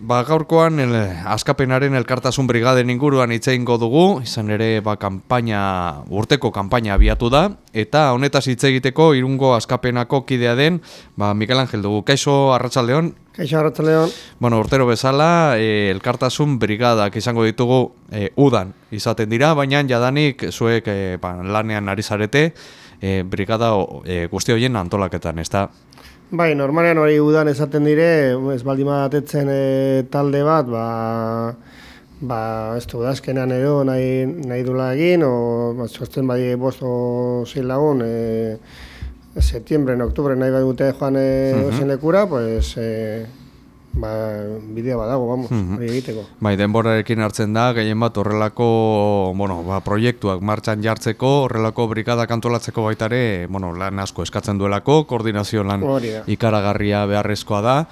ba, gaurkoan el, askapenaren elkartasun brigaden inguruan itzeingo dugu, izan ere ba, kampaina, urteko kanpaina abiatu da, eta honetaz hitz egiteko irungo askapenako kidea den, ba, Mikel Angel dugu. Kaixo, Arratsaldeon. Kaixo, Arratsaldeon. Bueno, urtero bezala, e, elkartasun brigadak izango ditugu e, udan izaten dira, baina jadanik zuek e, ba, lanean ari zarete, e, brigada e, guzti horien antolaketan, ez da? Bai, normalean hori udan esaten dire, ez baldin batetzen e, talde bat, ba, ba, ez du, dazkenan edo nahi, nahi dula egin, o, ba, sortzen bai bost o zein lagun, e, septiembre, en oktubre nahi bat dute joan e, uh -huh. lekura, pues, e, ba, bidea badago, vamos, uh -huh. egiteko. Bai, denborarekin hartzen da, gehien bat horrelako, bueno, ba, proiektuak martxan jartzeko, horrelako brigada kantolatzeko baitare, bueno, lan asko eskatzen duelako, koordinazio lan ikaragarria beharrezkoa da.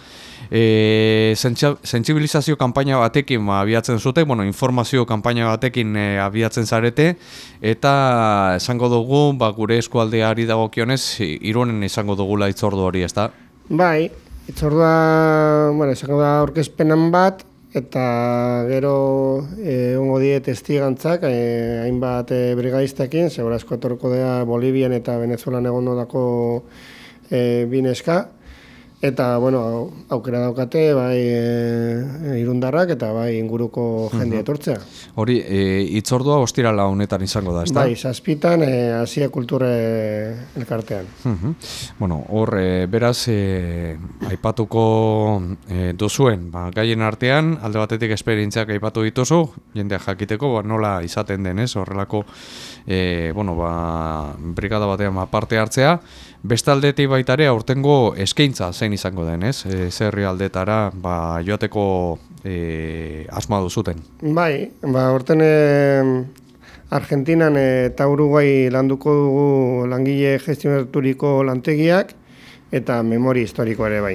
E, sentsibilizazio kanpaina batekin ba, abiatzen zute, bueno, informazio kanpaina batekin e, abiatzen zarete, eta esango dugu, ba, gure eskualdeari dagokionez, irunen izango dugula itzordu hori, ez da? Bai, Itzordua, bueno, esango da orkezpenan bat, eta gero egongo die testigantzak, e, hainbat e, brigadiztekin, segurazko etorko dea Bolivian eta Venezuelan egon dako e, bineska, Eta, bueno, aukera daukate, bai e, irundarrak eta bai inguruko jendea etortzea. Hori, e, itzordua ostirala honetan izango da, ez? Bai, zazpitan, e, Asia Kulture elkartean. Bueno, hor, e, beraz, e, aipatuko e, duzuen, ba, gaien artean, alde batetik esperientziak aipatu dituzu, jendea jakiteko, ba, nola izaten denez, horrelako, e, bueno, ba, brigada batean ba, parte hartzea, bestaldetik baitare aurtengo eskaintza zein izango den, ez? E, zerri aldetara ba, joateko e, asma duzuten. Bai, ba, aurten e, Argentinan eta Uruguay landuko dugu langile gestionaturiko lantegiak eta memori historiko ere bai.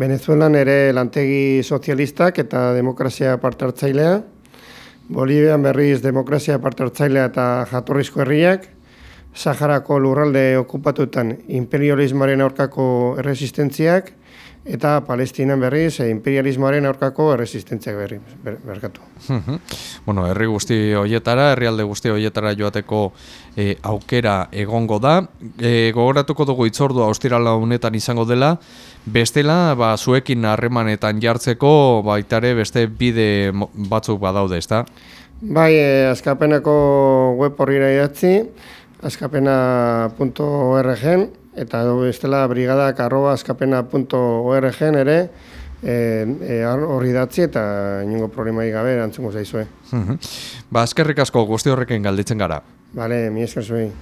Venezuelan ere lantegi sozialistak eta demokrazia parte hartzailea, Bolivian berriz demokrazia parte hartzailea eta jatorrizko herriak, Saharako lurralde okupatutan imperialismoaren aurkako erresistentziak eta Palestinan berriz imperialismoaren aurkako erresistentziak berri berkatu. bueno, herri guzti hoietara, herrialde guzti hoietara joateko e, aukera egongo da. E, gogoratuko dugu itzordua ostirala honetan izango dela, bestela ba, zuekin harremanetan jartzeko baitare beste bide batzuk badaude, ezta? Bai, e, azkapeneko web horri idatzi, askapena.org eta edo bestela brigadak arroba askapena.org ere eh, eh, horri datzi eta inungo problemai gabe erantzungo zaizue. Ba, eskerrik asko guzti horrekin galditzen gara. Bale, mi esker zuen.